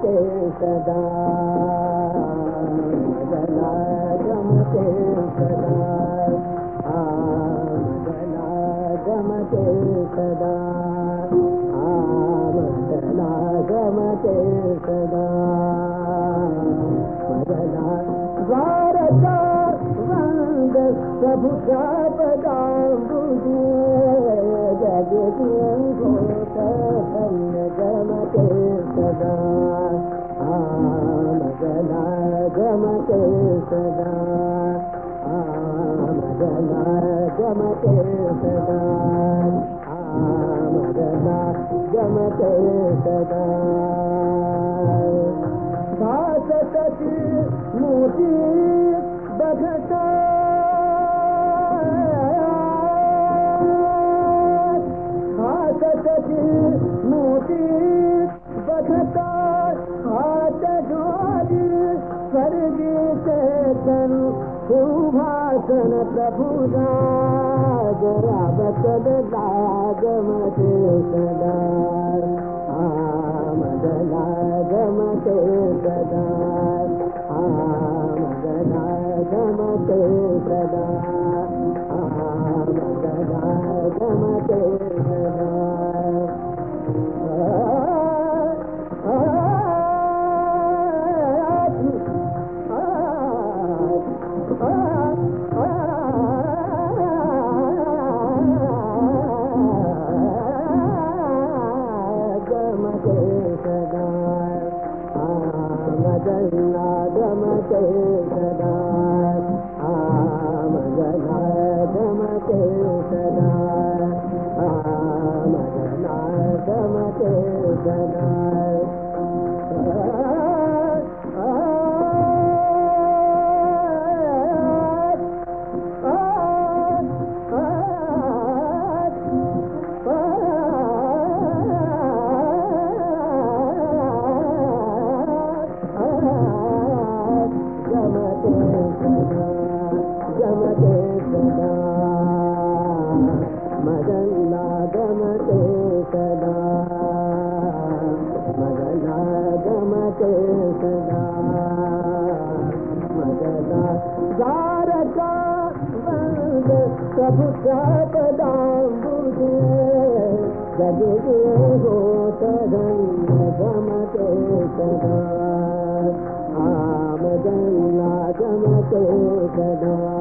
गमते सदा। मदना गमते सदा। आ मदना गमते सदा। आ मदना गमते सदा। मदना द्वारका वंद प्रभु पदा बुझे गमते सदा आ मदना गमते सदा आ मदना गमते सदा भासत मोती बघता सुभाषण प्रभुदा जरा बचल लागमते सदा मदना गमते सदा मदना गमते सदा मदना गमते सदा गमते सदा। मदना गमते सदा गमते सदा बंद सब सदा बुझे जग हो सदा आमदना गमते सदा